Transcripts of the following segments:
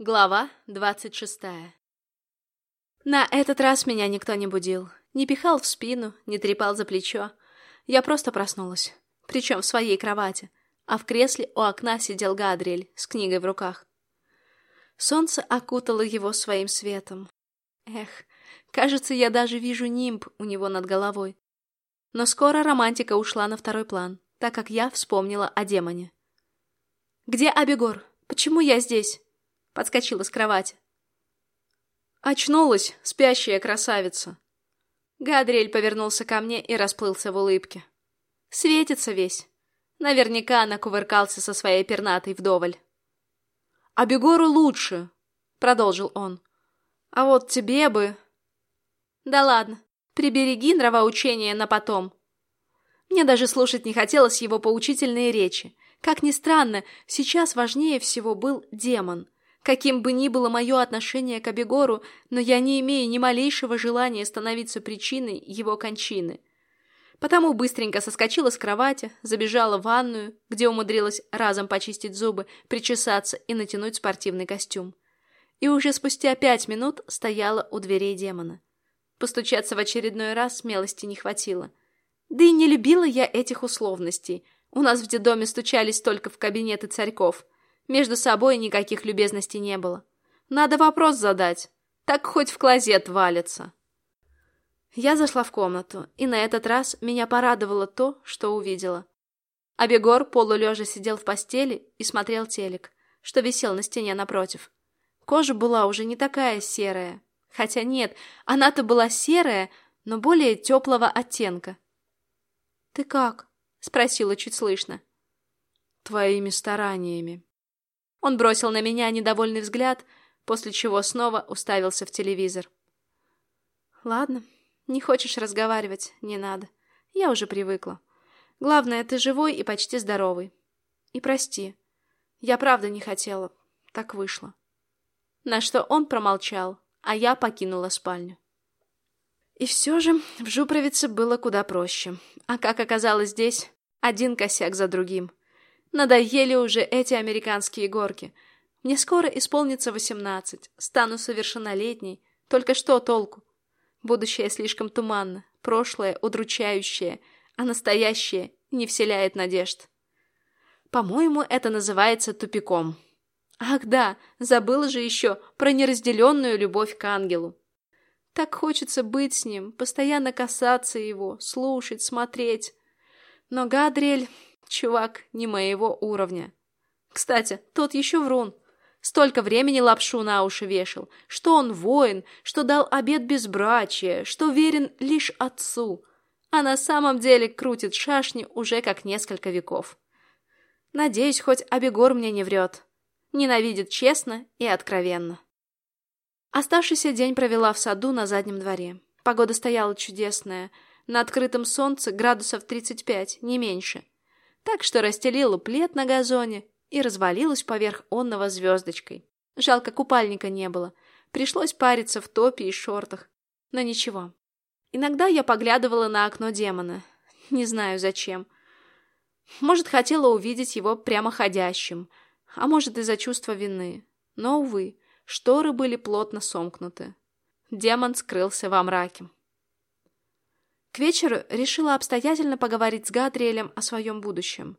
Глава двадцать шестая На этот раз меня никто не будил. Не пихал в спину, не трепал за плечо. Я просто проснулась. Причем в своей кровати. А в кресле у окна сидел Гадриэль с книгой в руках. Солнце окутало его своим светом. Эх, кажется, я даже вижу нимб у него над головой. Но скоро романтика ушла на второй план, так как я вспомнила о демоне. «Где Абегор? Почему я здесь?» Подскочила с кровати. Очнулась, спящая красавица. Гадриэль повернулся ко мне и расплылся в улыбке. Светится весь. Наверняка она кувыркался со своей пернатой вдоволь. «А Бегору лучше», — продолжил он. «А вот тебе бы...» «Да ладно, прибереги нравоучение на потом». Мне даже слушать не хотелось его поучительные речи. Как ни странно, сейчас важнее всего был демон — Каким бы ни было мое отношение к Абегору, но я не имею ни малейшего желания становиться причиной его кончины. Потому быстренько соскочила с кровати, забежала в ванную, где умудрилась разом почистить зубы, причесаться и натянуть спортивный костюм. И уже спустя пять минут стояла у дверей демона. Постучаться в очередной раз смелости не хватило. Да и не любила я этих условностей. У нас в детдоме стучались только в кабинеты царьков — между собой никаких любезностей не было. Надо вопрос задать. Так хоть в клозет валится. Я зашла в комнату, и на этот раз меня порадовало то, что увидела. Абегор полулежа сидел в постели и смотрел телек, что висел на стене напротив. Кожа была уже не такая серая. Хотя нет, она-то была серая, но более теплого оттенка. «Ты как?» — спросила чуть слышно. «Твоими стараниями», он бросил на меня недовольный взгляд, после чего снова уставился в телевизор. «Ладно, не хочешь разговаривать, не надо. Я уже привыкла. Главное, ты живой и почти здоровый. И прости. Я правда не хотела. Так вышло». На что он промолчал, а я покинула спальню. И все же в Жупровице было куда проще. А как оказалось здесь, один косяк за другим. Надоели уже эти американские горки. Мне скоро исполнится восемнадцать, стану совершеннолетней. Только что толку? Будущее слишком туманно, прошлое удручающее, а настоящее не вселяет надежд. По-моему, это называется тупиком. Ах да, забыла же еще про неразделенную любовь к ангелу. Так хочется быть с ним, постоянно касаться его, слушать, смотреть. Но Гадриэль Чувак не моего уровня. Кстати, тот еще врун. Столько времени лапшу на уши вешал, что он воин, что дал обед безбрачия, что верен лишь отцу, а на самом деле крутит шашни уже как несколько веков. Надеюсь, хоть Абегор мне не врет. Ненавидит честно и откровенно. Оставшийся день провела в саду на заднем дворе. Погода стояла чудесная. На открытом солнце градусов 35, не меньше так что расстелила плед на газоне и развалилась поверх онного звездочкой. Жалко, купальника не было. Пришлось париться в топе и шортах. Но ничего. Иногда я поглядывала на окно демона. Не знаю зачем. Может, хотела увидеть его прямоходящим, а может, из-за чувства вины. Но, увы, шторы были плотно сомкнуты. Демон скрылся во мраке. К вечеру решила обстоятельно поговорить с Гадриэлем о своем будущем.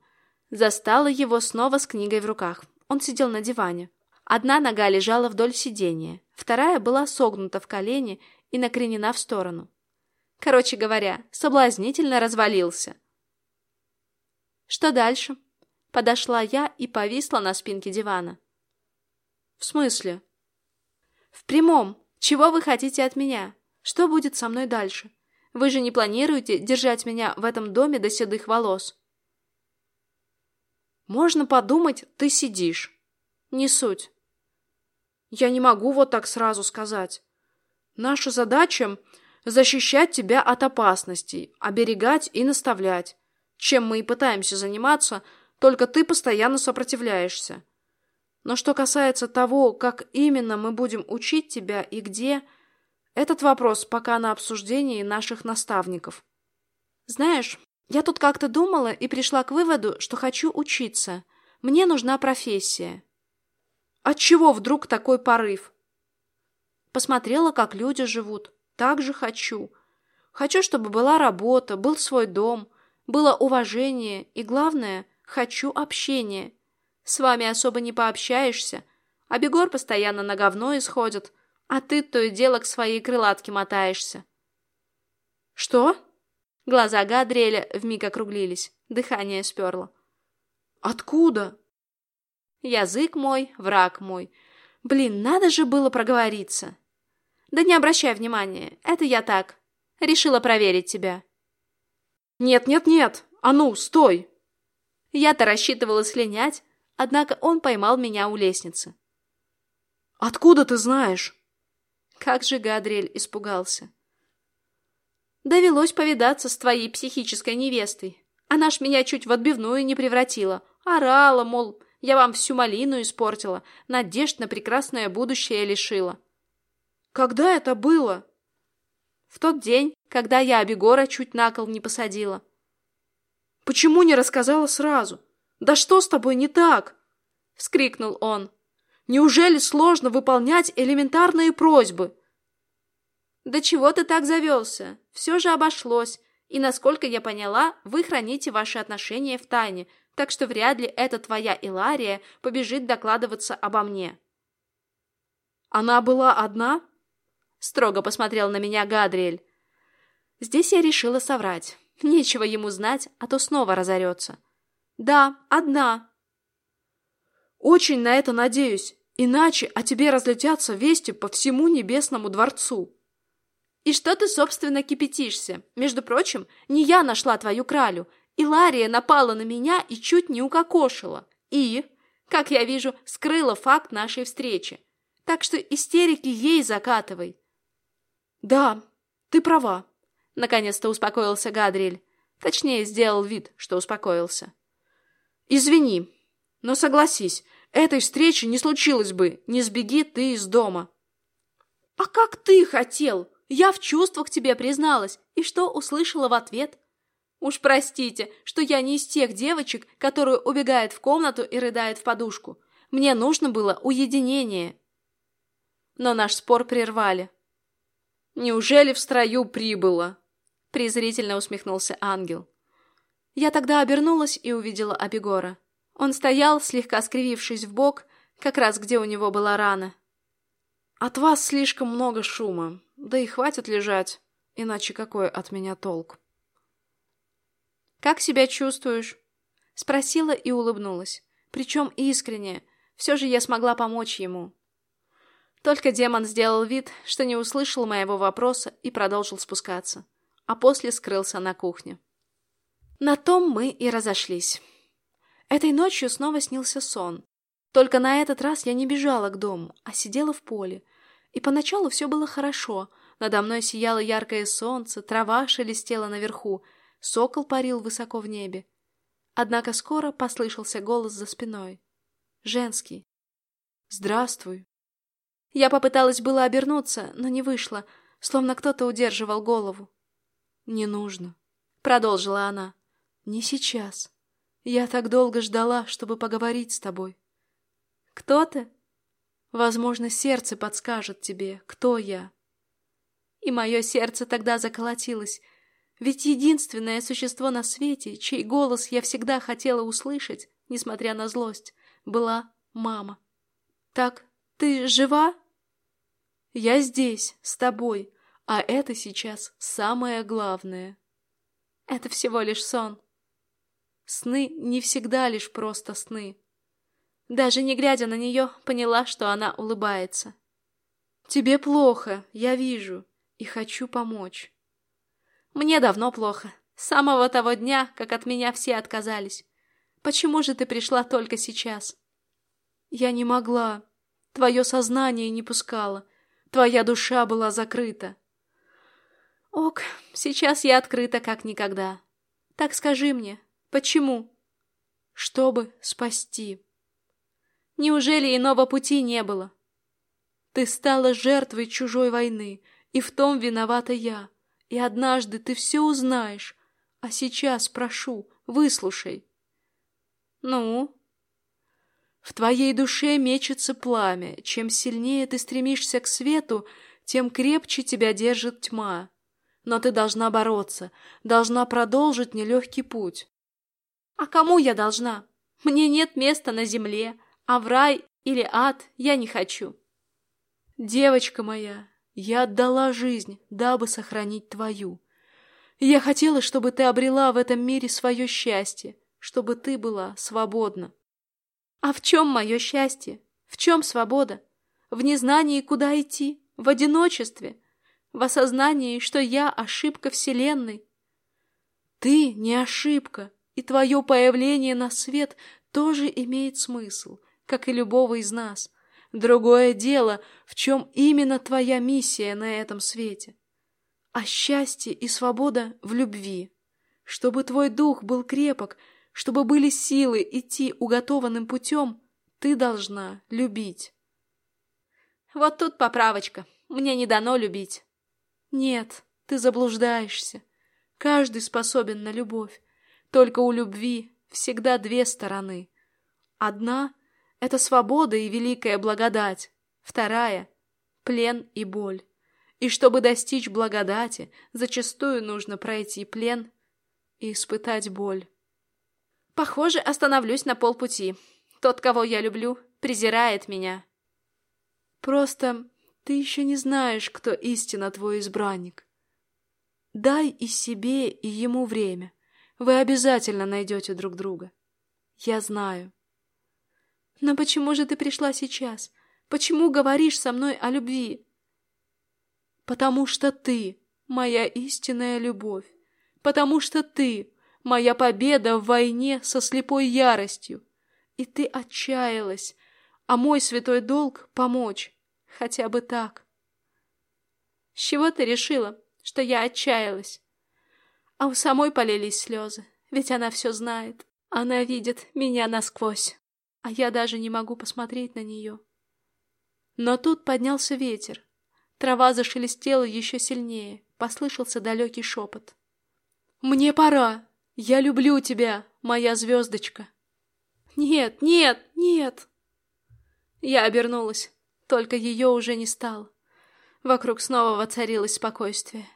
Застала его снова с книгой в руках. Он сидел на диване. Одна нога лежала вдоль сиденья, вторая была согнута в колени и накренена в сторону. Короче говоря, соблазнительно развалился. «Что дальше?» Подошла я и повисла на спинке дивана. «В смысле?» «В прямом. Чего вы хотите от меня? Что будет со мной дальше?» Вы же не планируете держать меня в этом доме до седых волос? Можно подумать, ты сидишь. Не суть. Я не могу вот так сразу сказать. Наша задача — защищать тебя от опасностей, оберегать и наставлять. Чем мы и пытаемся заниматься, только ты постоянно сопротивляешься. Но что касается того, как именно мы будем учить тебя и где — этот вопрос пока на обсуждении наших наставников. Знаешь, я тут как-то думала и пришла к выводу, что хочу учиться. Мне нужна профессия. Отчего вдруг такой порыв? Посмотрела, как люди живут. Так же хочу. Хочу, чтобы была работа, был свой дом, было уважение и, главное, хочу общения. С вами особо не пообщаешься, а Бегор постоянно на говно исходит, а ты то и дело к своей крылатке мотаешься. Что? Глаза Гадриэля вмиг округлились, дыхание сперло. Откуда? Язык мой, враг мой. Блин, надо же было проговориться. Да не обращай внимания, это я так. Решила проверить тебя. Нет, нет, нет, а ну, стой. Я-то рассчитывала слинять, однако он поймал меня у лестницы. Откуда ты знаешь? Как же Гадриэль испугался. Довелось повидаться с твоей психической невестой. Она ж меня чуть в отбивную не превратила. Орала, мол, я вам всю малину испортила, надежд на прекрасное будущее лишила. Когда это было? В тот день, когда я Абегора чуть на кол не посадила. Почему не рассказала сразу? Да что с тобой не так? Вскрикнул он. Неужели сложно выполнять элементарные просьбы? Да чего ты так завелся? Все же обошлось. И, насколько я поняла, вы храните ваши отношения в тайне, так что вряд ли эта твоя Илария побежит докладываться обо мне. Она была одна? Строго посмотрел на меня Гадриэль. Здесь я решила соврать. Нечего ему знать, а то снова разорется. Да, одна. Очень на это надеюсь, иначе о тебе разлетятся вести по всему небесному дворцу. И что ты, собственно, кипятишься? Между прочим, не я нашла твою кралю, Илария напала на меня и чуть не укокошила. И, как я вижу, скрыла факт нашей встречи. Так что истерики ей закатывай. Да, ты права. Наконец-то успокоился Гадриэль. Точнее, сделал вид, что успокоился. Извини, но согласись, этой встречи не случилось бы, не сбеги ты из дома. А как ты хотел? Я в чувствах тебе призналась, и что услышала в ответ? Уж простите, что я не из тех девочек, которые убегают в комнату и рыдают в подушку. Мне нужно было уединение. Но наш спор прервали. Неужели в строю прибыло? Презрительно усмехнулся ангел. Я тогда обернулась и увидела Абегора. Он стоял, слегка скривившись в бок, как раз где у него была рана. От вас слишком много шума, да и хватит лежать, иначе какой от меня толк? «Как себя чувствуешь?» Спросила и улыбнулась. Причем искренне. Все же я смогла помочь ему. Только демон сделал вид, что не услышал моего вопроса и продолжил спускаться. А после скрылся на кухне. На том мы и разошлись. Этой ночью снова снился сон. Только на этот раз я не бежала к дому, а сидела в поле. И поначалу все было хорошо. Надо мной сияло яркое солнце, трава шелестела наверху, Сокол парил высоко в небе. Однако скоро послышался голос за спиной. Женский. «Здравствуй». Я попыталась было обернуться, но не вышло, словно кто-то удерживал голову. «Не нужно», — продолжила она. «Не сейчас. Я так долго ждала, чтобы поговорить с тобой». «Кто ты?» «Возможно, сердце подскажет тебе, кто я». И мое сердце тогда заколотилось, ведь единственное существо на свете, чей голос я всегда хотела услышать, несмотря на злость, была мама. «Так, ты жива?» «Я здесь, с тобой, а это сейчас самое главное». «Это всего лишь сон». Сны не всегда лишь просто сны. Даже не глядя на нее, поняла, что она улыбается. «Тебе плохо, я вижу, и хочу помочь». Мне давно плохо. С самого того дня, как от меня все отказались. Почему же ты пришла только сейчас? Я не могла. Твое сознание не пускало. Твоя душа была закрыта. Ок, сейчас я открыта как никогда. Так скажи мне, почему? Чтобы спасти. Неужели иного пути не было? Ты стала жертвой чужой войны, и в том виновата я. И однажды ты все узнаешь. А сейчас прошу, выслушай. Ну? В твоей душе мечется пламя. Чем сильнее ты стремишься к свету, тем крепче тебя держит тьма. Но ты должна бороться, должна продолжить нелегкий путь. А кому я должна? Мне нет места на земле, а в рай или ад я не хочу. Девочка моя, я отдала жизнь, дабы сохранить твою. Я хотела, чтобы ты обрела в этом мире свое счастье, чтобы ты была свободна. А в чем мое счастье? В чем свобода? В незнании, куда идти? В одиночестве? В осознании, что я ошибка Вселенной? Ты не ошибка, и твое появление на свет тоже имеет смысл, как и любого из нас. Другое дело, в чем именно твоя миссия на этом свете. А счастье и свобода в любви. Чтобы твой дух был крепок, чтобы были силы идти уготованным путем, ты должна любить. Вот тут поправочка. Мне не дано любить. Нет, ты заблуждаешься. Каждый способен на любовь. Только у любви всегда две стороны. Одна — это свобода и великая благодать. Вторая — плен и боль. И чтобы достичь благодати, зачастую нужно пройти плен и испытать боль. Похоже, остановлюсь на полпути. Тот, кого я люблю, презирает меня. Просто ты еще не знаешь, кто истинно твой избранник. Дай и себе, и ему время. Вы обязательно найдете друг друга. Я знаю. Но почему же ты пришла сейчас? Почему говоришь со мной о любви? Потому что ты моя истинная любовь. Потому что ты моя победа в войне со слепой яростью. И ты отчаялась, а мой святой долг — помочь. Хотя бы так. С чего ты решила, что я отчаялась? А у самой полились слезы, ведь она все знает. Она видит меня насквозь, а я даже не могу посмотреть на нее. Но тут поднялся ветер. Трава зашелестела еще сильнее, послышался далекий шепот. «Мне пора! Я люблю тебя, моя звездочка!» «Нет, нет, нет!» Я обернулась. Только ее уже не стало. Вокруг снова воцарилось спокойствие.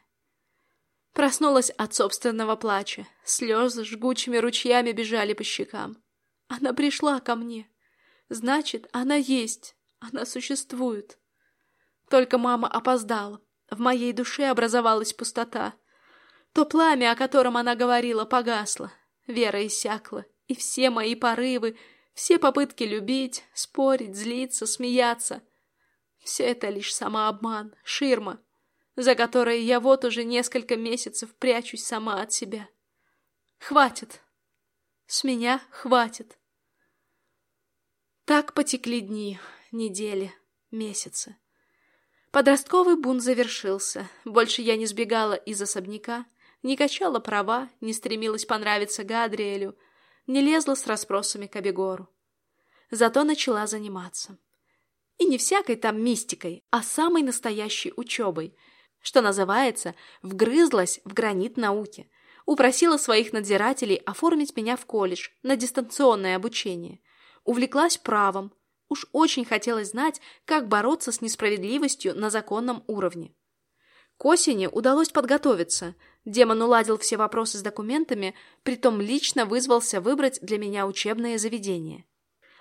Проснулась от собственного плача. Слезы жгучими ручьями бежали по щекам. Она пришла ко мне. Значит, она есть. Она существует. Только мама опоздала. В моей душе образовалась пустота. То пламя, о котором она говорила, погасло. Вера иссякла. И все мои порывы, все попытки любить, спорить, злиться, смеяться — все это лишь самообман, ширма, за которой я вот уже несколько месяцев прячусь сама от себя. Хватит. С меня хватит. Так потекли дни, недели, месяцы. Подростковый бунт завершился. Больше я не сбегала из особняка, не качала права, не стремилась понравиться Гадриэлю, не лезла с расспросами к Абегору. Зато начала заниматься. И не всякой там мистикой, а самой настоящей учебой. Что называется, вгрызлась в гранит науки. Упросила своих надзирателей оформить меня в колледж на дистанционное обучение. Увлеклась правом. Уж очень хотелось знать, как бороться с несправедливостью на законном уровне. К осени удалось подготовиться. Демон уладил все вопросы с документами, притом лично вызвался выбрать для меня учебное заведение.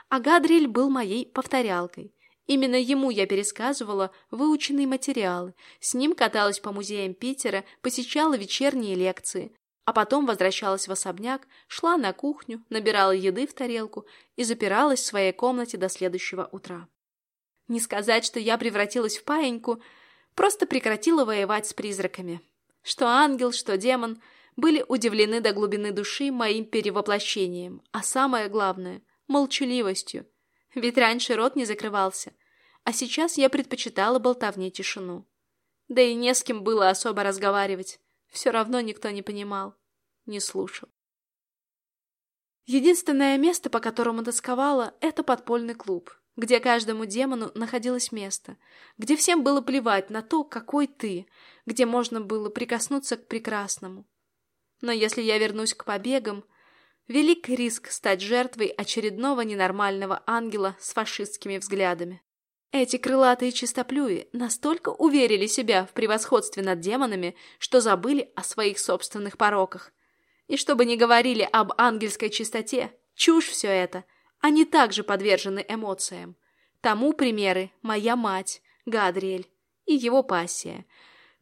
А Гадриэль был моей повторялкой – Именно ему я пересказывала выученные материалы, с ним каталась по музеям Питера, посещала вечерние лекции, а потом возвращалась в особняк, шла на кухню, набирала еды в тарелку и запиралась в своей комнате до следующего утра. Не сказать, что я превратилась в паиньку, просто прекратила воевать с призраками. Что ангел, что демон были удивлены до глубины души моим перевоплощением, а самое главное — молчаливостью, ведь раньше рот не закрывался, а сейчас я предпочитала болтовне тишину. Да и не с кем было особо разговаривать, все равно никто не понимал, не слушал. Единственное место, по которому тосковала, это подпольный клуб, где каждому демону находилось место, где всем было плевать на то, какой ты, где можно было прикоснуться к прекрасному. Но если я вернусь к побегам, велик риск стать жертвой очередного ненормального ангела с фашистскими взглядами. Эти крылатые чистоплюи настолько уверили себя в превосходстве над демонами, что забыли о своих собственных пороках. И чтобы не говорили об ангельской чистоте, чушь все это, они также подвержены эмоциям. Тому примеры моя мать, Гадриэль, и его пассия.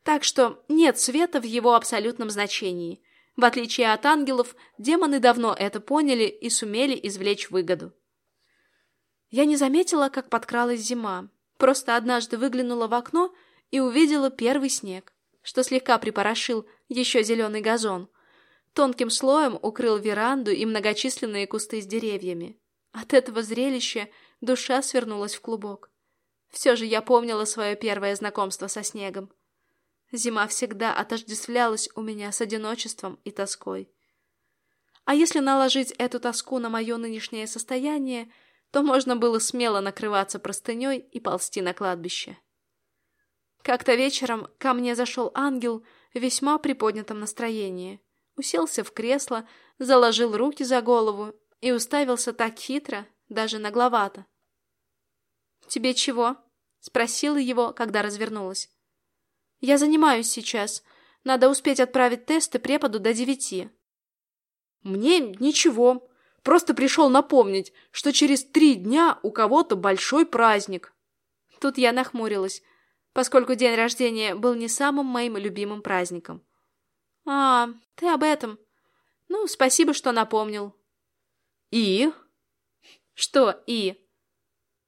Так что нет света в его абсолютном значении. В отличие от ангелов, демоны давно это поняли и сумели извлечь выгоду. Я не заметила, как подкралась зима. Просто однажды выглянула в окно и увидела первый снег, что слегка припорошил еще зеленый газон. Тонким слоем укрыл веранду и многочисленные кусты с деревьями. От этого зрелища душа свернулась в клубок. Все же я помнила свое первое знакомство со снегом. Зима всегда отождествлялась у меня с одиночеством и тоской. А если наложить эту тоску на мое нынешнее состояние, то можно было смело накрываться простыней и ползти на кладбище. Как-то вечером ко мне зашел ангел в весьма приподнятом настроении, уселся в кресло, заложил руки за голову и уставился так хитро, даже нагловато. «Тебе чего?» — спросила его, когда развернулась. «Я занимаюсь сейчас. Надо успеть отправить тесты преподу до девяти». «Мне ничего. Просто пришел напомнить, что через три дня у кого-то большой праздник». Тут я нахмурилась, поскольку день рождения был не самым моим любимым праздником. «А, ты об этом. Ну, спасибо, что напомнил». «И?» «Что «и»?»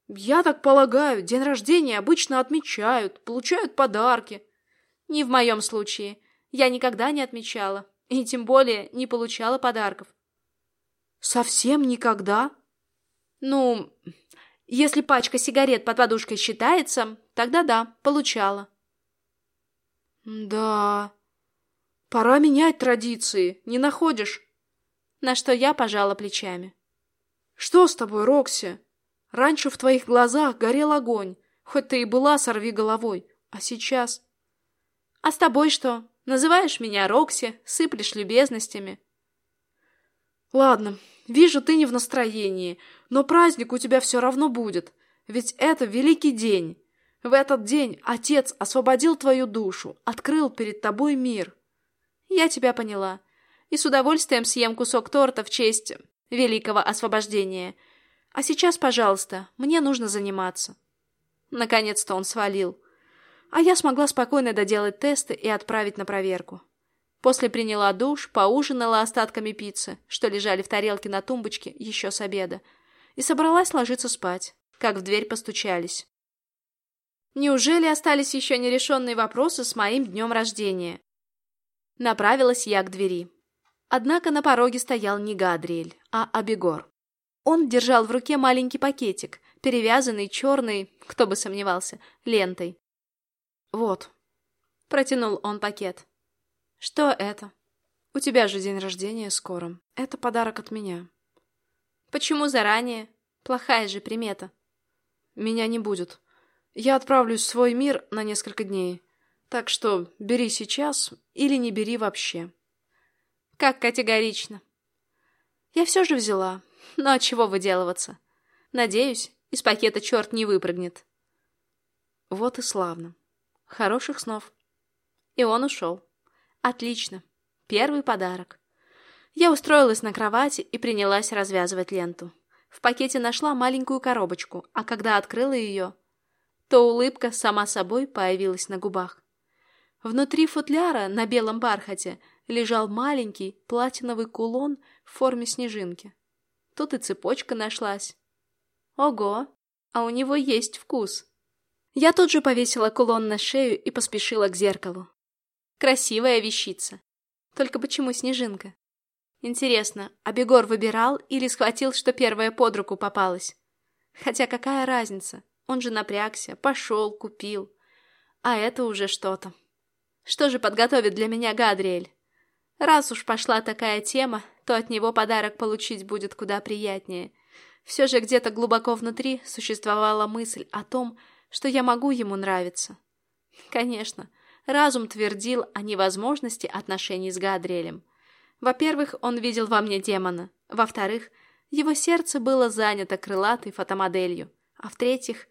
Я так полагаю, день рождения обычно отмечают, получают подарки. Не в моем случае. Я никогда не отмечала. И тем более не получала подарков. Совсем никогда? Ну, если пачка сигарет под подушкой считается, тогда да, получала. Да, пора менять традиции, не находишь? На что я пожала плечами. Что с тобой, Рокси? Раньше в твоих глазах горел огонь, хоть ты и была сорви головой, а сейчас... А с тобой что? Называешь меня Рокси, сыплешь любезностями. Ладно, вижу, ты не в настроении, но праздник у тебя все равно будет, ведь это великий день. В этот день Отец освободил твою душу, открыл перед тобой мир. Я тебя поняла, и с удовольствием съем кусок торта в честь великого освобождения — а сейчас, пожалуйста, мне нужно заниматься. Наконец-то он свалил. А я смогла спокойно доделать тесты и отправить на проверку. После приняла душ, поужинала остатками пиццы, что лежали в тарелке на тумбочке еще с обеда, и собралась ложиться спать, как в дверь постучались. Неужели остались еще нерешенные вопросы с моим днем рождения? Направилась я к двери. Однако на пороге стоял не Гадриэль, а Абегор. Он держал в руке маленький пакетик, перевязанный черной, кто бы сомневался, лентой. «Вот», — протянул он пакет. «Что это?» «У тебя же день рождения скоро. Это подарок от меня». «Почему заранее? Плохая же примета». «Меня не будет. Я отправлюсь в свой мир на несколько дней. Так что бери сейчас или не бери вообще». «Как категорично». «Я все же взяла, но от чего выделываться? Надеюсь, из пакета черт не выпрыгнет. Вот и славно. Хороших снов. И он ушел. Отлично. Первый подарок. Я устроилась на кровати и принялась развязывать ленту. В пакете нашла маленькую коробочку, а когда открыла ее, то улыбка сама собой появилась на губах. Внутри футляра на белом бархате лежал маленький платиновый кулон в форме снежинки. Тут и цепочка нашлась. Ого, а у него есть вкус. Я тут же повесила кулон на шею и поспешила к зеркалу. Красивая вещица. Только почему снежинка? Интересно, Абегор выбирал или схватил, что первая под руку попалась? Хотя какая разница? Он же напрягся, пошел, купил. А это уже что-то. Что же подготовит для меня Гадриэль? Раз уж пошла такая тема, то от него подарок получить будет куда приятнее. Все же где-то глубоко внутри существовала мысль о том, что я могу ему нравиться. Конечно, разум твердил о невозможности отношений с Гадриэлем. Во-первых, он видел во мне демона. Во-вторых, его сердце было занято крылатой фотомоделью. А в-третьих,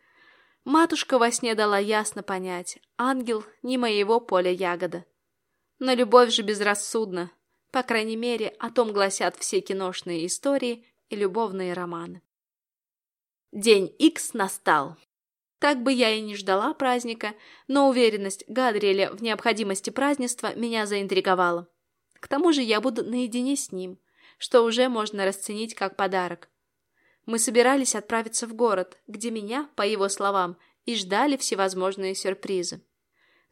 матушка во сне дала ясно понять, ангел не моего поля ягода. Но любовь же безрассудна. По крайней мере, о том гласят все киношные истории и любовные романы. День Икс настал. Так бы я и не ждала праздника, но уверенность Гадриэля в необходимости празднества меня заинтриговала. К тому же я буду наедине с ним, что уже можно расценить как подарок. Мы собирались отправиться в город, где меня, по его словам, и ждали всевозможные сюрпризы.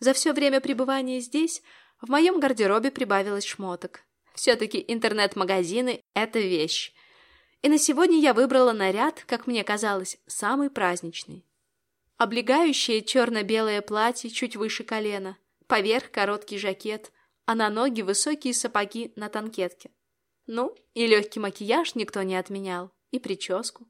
За все время пребывания здесь в моем гардеробе прибавилось шмоток. Все-таки интернет-магазины – это вещь. И на сегодня я выбрала наряд, как мне казалось, самый праздничный. Облегающее черно-белое платье чуть выше колена, поверх короткий жакет, а на ноги высокие сапоги на танкетке. Ну, и легкий макияж никто не отменял, и прическу.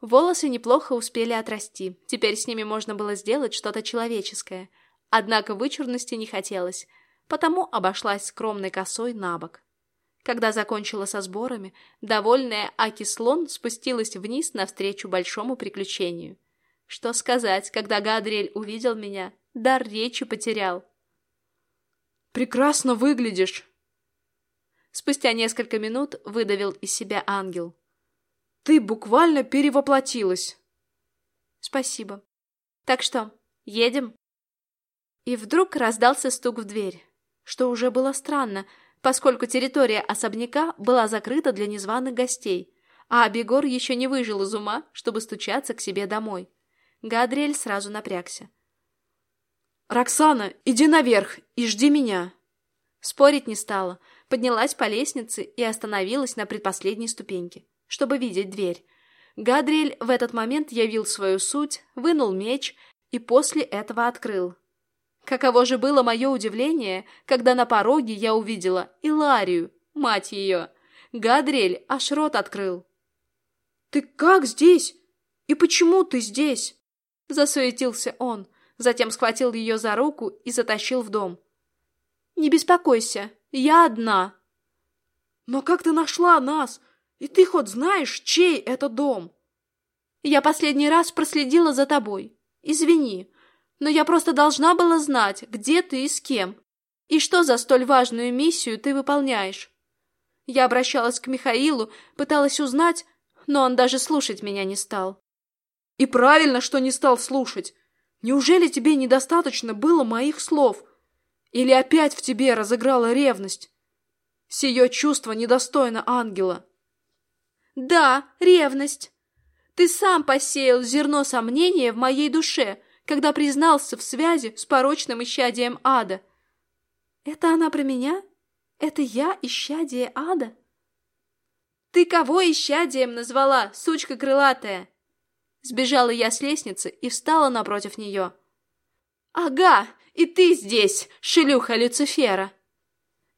Волосы неплохо успели отрасти, теперь с ними можно было сделать что-то человеческое. Однако вычурности не хотелось, потому обошлась скромной косой на бок. Когда закончила со сборами, довольная Аки Слон спустилась вниз навстречу большому приключению. Что сказать, когда Гадриэль увидел меня, дар речи потерял. «Прекрасно выглядишь!» Спустя несколько минут выдавил из себя ангел. «Ты буквально перевоплотилась!» «Спасибо. Так что, едем?» И вдруг раздался стук в дверь, что уже было странно, поскольку территория особняка была закрыта для незваных гостей, а Абегор еще не выжил из ума, чтобы стучаться к себе домой. Гадриэль сразу напрягся. «Роксана, иди наверх и жди меня!» Спорить не стала, поднялась по лестнице и остановилась на предпоследней ступеньке, чтобы видеть дверь. Гадриэль в этот момент явил свою суть, вынул меч и после этого открыл. Каково же было мое удивление, когда на пороге я увидела Иларию, мать ее. Гадриэль аж рот открыл. «Ты как здесь? И почему ты здесь?» Засуетился он, затем схватил ее за руку и затащил в дом. «Не беспокойся, я одна». «Но как ты нашла нас? И ты хоть знаешь, чей это дом?» «Я последний раз проследила за тобой. Извини, но я просто должна была знать, где ты и с кем, и что за столь важную миссию ты выполняешь. Я обращалась к Михаилу, пыталась узнать, но он даже слушать меня не стал. И правильно, что не стал слушать. Неужели тебе недостаточно было моих слов? Или опять в тебе разыграла ревность? Сие чувство недостойно ангела. Да, ревность. Ты сам посеял зерно сомнения в моей душе, когда признался в связи с порочным исчадием ада. Это она про меня? Это я исчадие ада? Ты кого исчадием назвала, сучка крылатая? Сбежала я с лестницы и встала напротив нее. Ага, и ты здесь, шелюха Люцифера.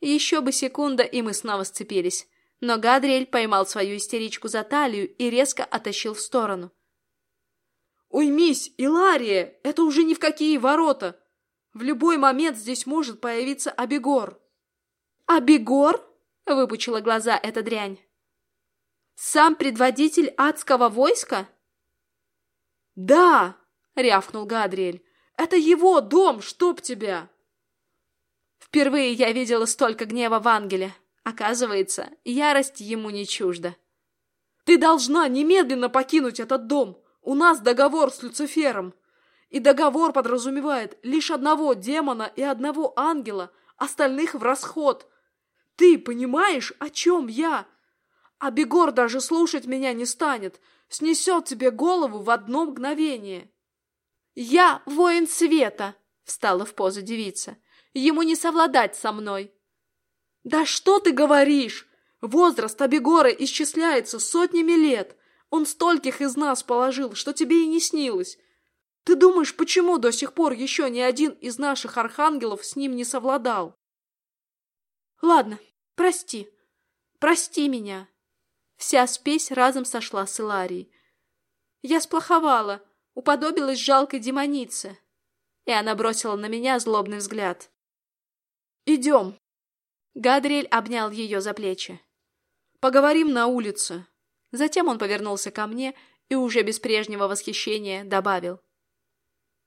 Еще бы секунда, и мы снова сцепились. Но Гадриэль поймал свою истеричку за талию и резко оттащил в сторону. «Уймись, Илария! Это уже ни в какие ворота! В любой момент здесь может появиться Абегор!» «Абегор?» — выпучила глаза эта дрянь. «Сам предводитель адского войска?» «Да!» — рявкнул Гадриэль. «Это его дом, чтоб тебя!» Впервые я видела столько гнева в ангеле. Оказывается, ярость ему не чужда. «Ты должна немедленно покинуть этот дом!» У нас договор с Люцифером. И договор подразумевает лишь одного демона и одного ангела, остальных в расход. Ты понимаешь, о чем я? А Бегор даже слушать меня не станет, снесет тебе голову в одно мгновение. Я воин света, встала в позу девица. Ему не совладать со мной. Да что ты говоришь? Возраст Абегора исчисляется сотнями лет. Он стольких из нас положил, что тебе и не снилось. Ты думаешь, почему до сих пор еще ни один из наших архангелов с ним не совладал? Ладно, прости. Прости меня. Вся спесь разом сошла с Иларией. Я сплоховала, уподобилась жалкой демонице. И она бросила на меня злобный взгляд. «Идем!» Гадриэль обнял ее за плечи. Поговорим на улице. Затем он повернулся ко мне и уже без прежнего восхищения добавил.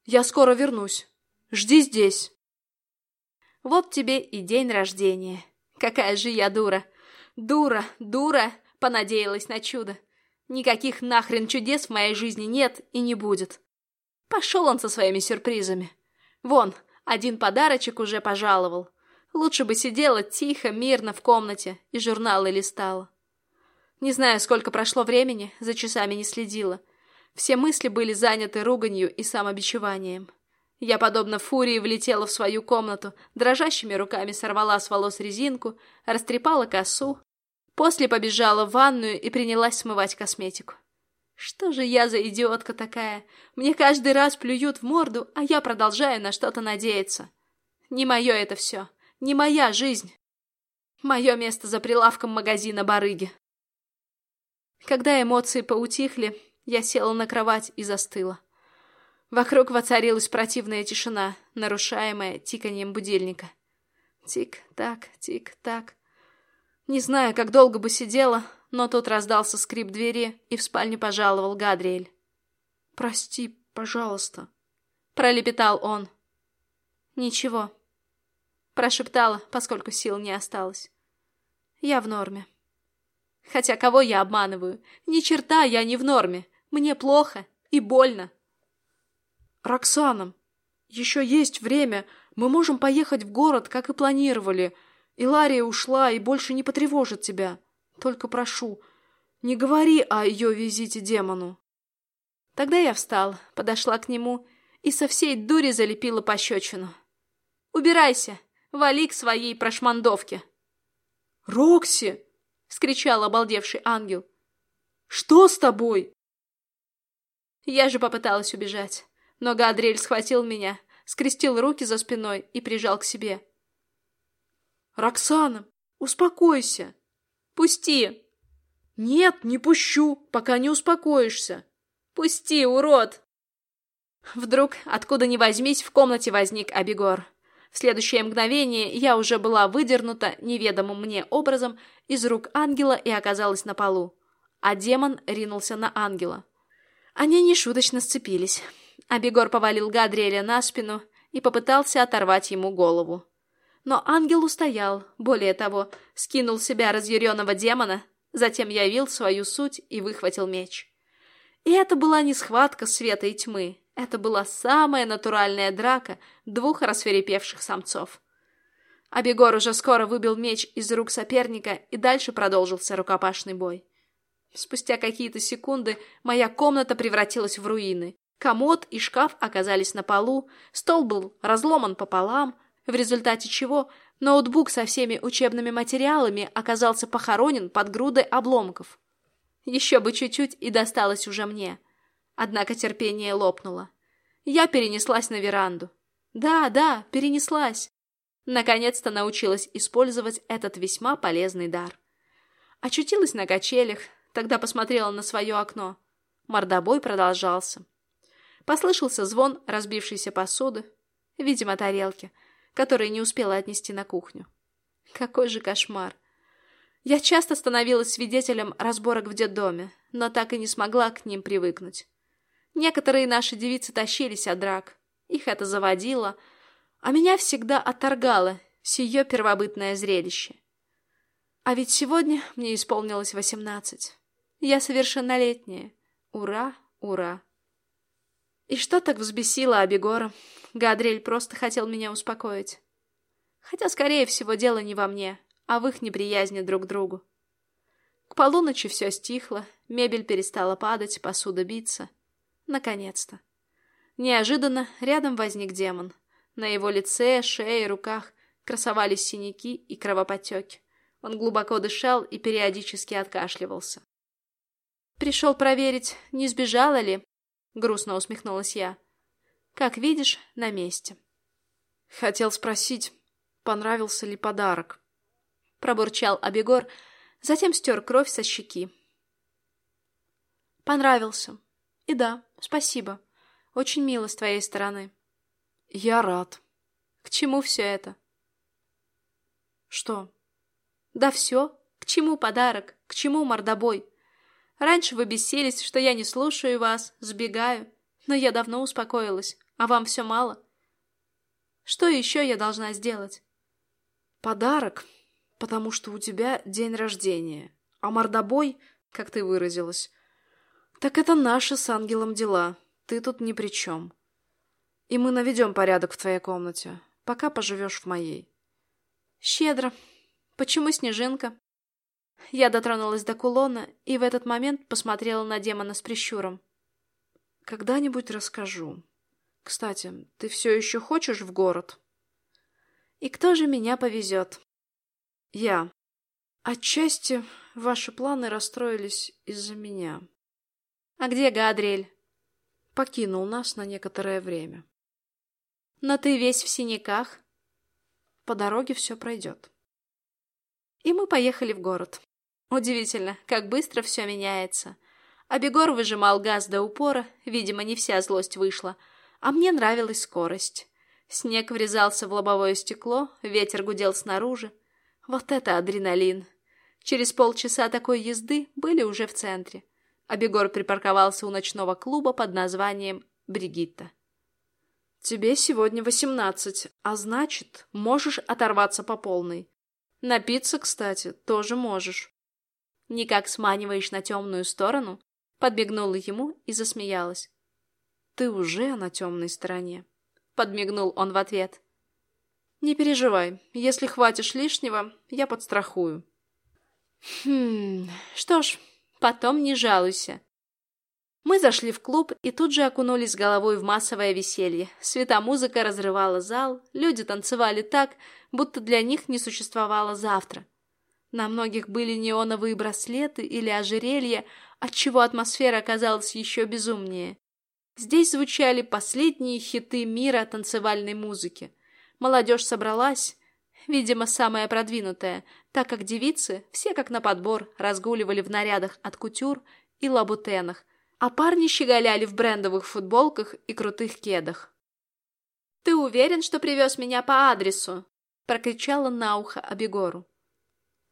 Я скоро вернусь. Жди здесь. Вот тебе и день рождения. Какая же я дура. Дура, дура, понадеялась на чудо. Никаких нахрен чудес в моей жизни нет и не будет. Пошел он со своими сюрпризами. Вон, один подарочек уже пожаловал. Лучше бы сидела тихо, мирно в комнате и журналы листала. Не знаю, сколько прошло времени, за часами не следила. Все мысли были заняты руганью и самобичеванием. Я, подобно фурии, влетела в свою комнату, дрожащими руками сорвала с волос резинку, растрепала косу, После побежала в ванную и принялась смывать косметику. Что же я за идиотка такая? Мне каждый раз плюют в морду, а я продолжаю на что-то надеяться. Не мое это все. Не моя жизнь. Мое место за прилавком магазина барыги. Когда эмоции поутихли, я села на кровать и застыла. Вокруг воцарилась противная тишина, нарушаемая тиканьем будильника. Тик-так, тик-так. Не знаю, как долго бы сидела, но тут раздался скрип двери, и в спальню пожаловал Гадриэль. «Прости, пожалуйста», — пролепетал он. «Ничего», — прошептала, поскольку сил не осталось. «Я в норме». Хотя кого я обманываю? Ни черта я не в норме. Мне плохо и больно. «Роксана, еще есть время. Мы можем поехать в город, как и планировали. Илария ушла и больше не потревожит тебя. Только прошу, не говори о ее визите демону. Тогда я встала, подошла к нему и со всей дури залепила пощечину. «Убирайся! Вали к своей прошмандовке!» «Рокси!» — вскричал обалдевший ангел. «Что с тобой?» Я же попыталась убежать, но Гадриэль схватил меня, скрестил руки за спиной и прижал к себе. «Роксана, успокойся!» «Пусти!» «Нет, не пущу, пока не успокоишься!» «Пусти, урод!» Вдруг, откуда ни возьмись, в комнате возник Абигор. В следующее мгновение я уже была выдернута неведомым мне образом из рук ангела и оказалась на полу. А демон ринулся на ангела. Они нешуточно сцепились. Абигор повалил Гадриэля на спину и попытался оторвать ему голову. Но ангел устоял, более того, скинул себя разъяренного демона, затем явил свою суть и выхватил меч. И это была не схватка света и тьмы, это была самая натуральная драка двух рассверепевших самцов. Абегор уже скоро выбил меч из рук соперника, и дальше продолжился рукопашный бой. Спустя какие-то секунды моя комната превратилась в руины. Комод и шкаф оказались на полу, стол был разломан пополам, в результате чего ноутбук со всеми учебными материалами оказался похоронен под грудой обломков. Еще бы чуть-чуть и досталось уже мне. Однако терпение лопнуло. Я перенеслась на веранду. Да, да, перенеслась. Наконец-то научилась использовать этот весьма полезный дар. Очутилась на качелях, тогда посмотрела на свое окно. Мордобой продолжался. Послышался звон разбившейся посуды, видимо, тарелки — которые не успела отнести на кухню. Какой же кошмар! Я часто становилась свидетелем разборок в детдоме, но так и не смогла к ним привыкнуть. Некоторые наши девицы тащились от драк, их это заводило, а меня всегда отторгало сие первобытное зрелище. А ведь сегодня мне исполнилось восемнадцать. Я совершеннолетняя. Ура, ура! И что так взбесило Абегора? Гадриэль просто хотел меня успокоить. Хотя, скорее всего, дело не во мне, а в их неприязни друг к другу. К полуночи все стихло, мебель перестала падать, посуда биться. Наконец-то. Неожиданно рядом возник демон. На его лице, шее и руках красовались синяки и кровоподтеки. Он глубоко дышал и периодически откашливался. «Пришел проверить, не сбежала ли?» — грустно усмехнулась я. «Как видишь, на месте». «Хотел спросить, понравился ли подарок?» Пробурчал Абегор, затем стер кровь со щеки. «Понравился. И да, спасибо. Очень мило с твоей стороны». «Я рад». «К чему все это?» «Что?» «Да все. К чему подарок? К чему мордобой? Раньше вы бесились, что я не слушаю вас, сбегаю. Но я давно успокоилась, а вам все мало. Что еще я должна сделать? Подарок, потому что у тебя день рождения. А мордобой, как ты выразилась, так это наши с ангелом дела. Ты тут ни при чем. И мы наведем порядок в твоей комнате, пока поживешь в моей. Щедро. Почему снежинка? Я дотронулась до кулона и в этот момент посмотрела на демона с прищуром. Когда-нибудь расскажу. Кстати, ты все еще хочешь в город? И кто же меня повезет? Я. Отчасти ваши планы расстроились из-за меня. А где Гадриэль? Покинул нас на некоторое время. Но ты весь в синяках. По дороге все пройдет. И мы поехали в город. Удивительно, как быстро все меняется. Абегор выжимал газ до упора, видимо, не вся злость вышла, а мне нравилась скорость. Снег врезался в лобовое стекло, ветер гудел снаружи. Вот это адреналин! Через полчаса такой езды были уже в центре. Абегор припарковался у ночного клуба под названием «Бригитта». «Тебе сегодня восемнадцать, а значит, можешь оторваться по полной. Напиться, кстати, тоже можешь». «Никак сманиваешь на темную сторону?» Подбегнула ему и засмеялась. «Ты уже на темной стороне», — подмигнул он в ответ. «Не переживай, если хватишь лишнего, я подстрахую». «Хм, что ж, потом не жалуйся». Мы зашли в клуб и тут же окунулись головой в массовое веселье. Светомузыка разрывала зал, люди танцевали так, будто для них не существовало завтра. На многих были неоновые браслеты или ожерелья, отчего атмосфера оказалась еще безумнее. Здесь звучали последние хиты мира танцевальной музыки. Молодежь собралась, видимо, самая продвинутая, так как девицы, все как на подбор, разгуливали в нарядах от кутюр и лабутенах, а парни щеголяли в брендовых футболках и крутых кедах. «Ты уверен, что привез меня по адресу?» — прокричала на ухо Абегору.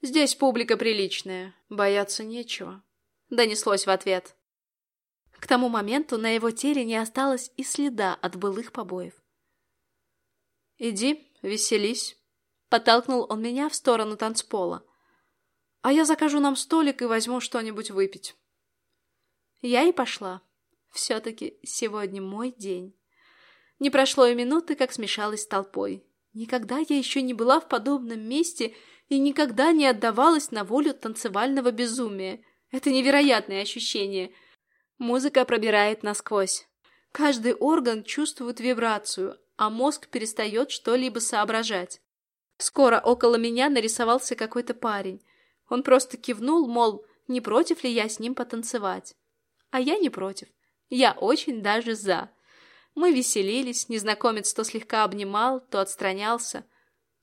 «Здесь публика приличная, бояться нечего», — донеслось в ответ. К тому моменту на его теле не осталось и следа от былых побоев. «Иди, веселись», — подтолкнул он меня в сторону танцпола. «А я закажу нам столик и возьму что-нибудь выпить». Я и пошла. Все-таки сегодня мой день. Не прошло и минуты, как смешалась с толпой. Никогда я еще не была в подобном месте и никогда не отдавалась на волю танцевального безумия. Это невероятное ощущение. Музыка пробирает насквозь. Каждый орган чувствует вибрацию, а мозг перестает что-либо соображать. Скоро около меня нарисовался какой-то парень. Он просто кивнул, мол, не против ли я с ним потанцевать. А я не против. Я очень даже за. Мы веселились, незнакомец то слегка обнимал, то отстранялся.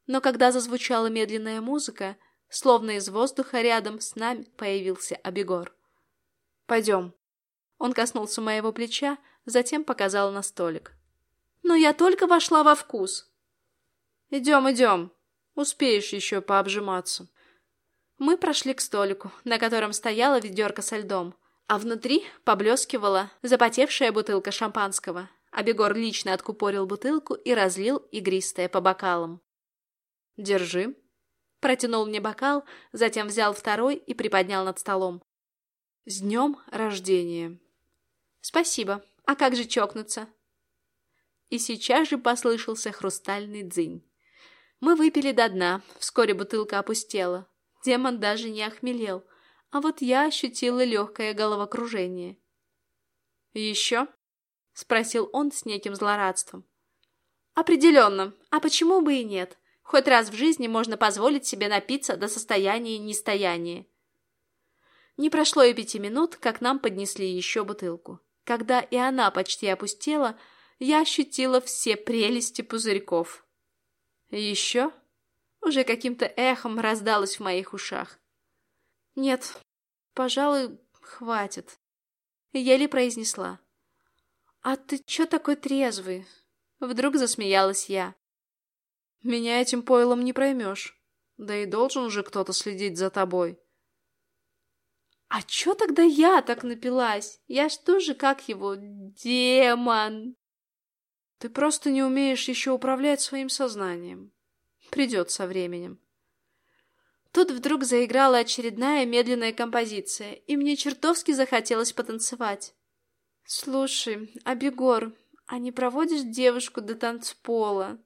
Но когда зазвучала медленная музыка, словно из воздуха рядом с нами появился Абегор. «Пойдем». Он коснулся моего плеча, затем показал на столик. «Но я только вошла во вкус». «Идем, идем. Успеешь еще пообжиматься». Мы прошли к столику, на котором стояла ведерко со льдом, а внутри поблескивала запотевшая бутылка шампанского. Абегор лично откупорил бутылку и разлил игристое по бокалам. «Держи». Протянул мне бокал, затем взял второй и приподнял над столом. «С днем рождения!» «Спасибо. А как же чокнуться?» И сейчас же послышался хрустальный дзынь. Мы выпили до дна, вскоре бутылка опустела. Демон даже не охмелел, а вот я ощутила легкое головокружение. «Еще?» — спросил он с неким злорадством. «Определенно. А почему бы и нет? Хоть раз в жизни можно позволить себе напиться до состояния нестояния». Не прошло и пяти минут, как нам поднесли еще бутылку. Когда и она почти опустела, я ощутила все прелести пузырьков. «Еще?» Уже каким-то эхом раздалось в моих ушах. «Нет, пожалуй, хватит», — еле произнесла. «А ты чё такой трезвый?» Вдруг засмеялась я. «Меня этим пойлом не проймешь. Да и должен же кто-то следить за тобой». А чё тогда я так напилась? Я ж тоже как его, демон. Ты просто не умеешь еще управлять своим сознанием. Придет со временем. Тут вдруг заиграла очередная медленная композиция, и мне чертовски захотелось потанцевать. «Слушай, Абегор, а не проводишь девушку до танцпола?»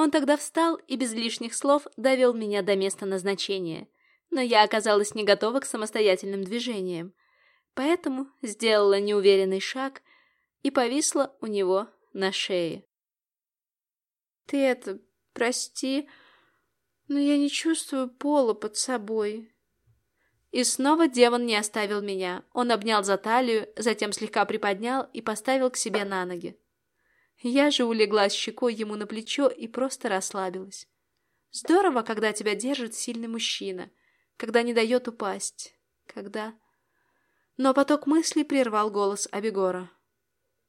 Он тогда встал и без лишних слов довел меня до места назначения, но я оказалась не готова к самостоятельным движениям, поэтому сделала неуверенный шаг и повисла у него на шее. «Ты это, прости, но я не чувствую пола под собой. И снова демон не оставил меня. Он обнял за талию, затем слегка приподнял и поставил к себе на ноги. Я же улеглась щекой ему на плечо и просто расслабилась. Здорово, когда тебя держит сильный мужчина, когда не дает упасть, когда... Но поток мыслей прервал голос Абегора.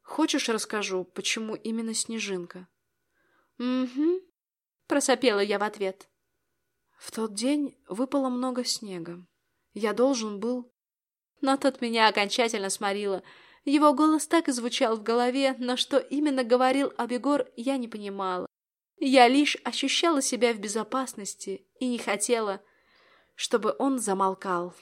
«Хочешь, расскажу, почему именно снежинка?» «Угу», — просопела я в ответ. В тот день выпало много снега. Я должен был... Но тот меня окончательно сморило. Его голос так и звучал в голове, но что именно говорил Абегор, я не понимала. Я лишь ощущала себя в безопасности и не хотела, чтобы он замолкал.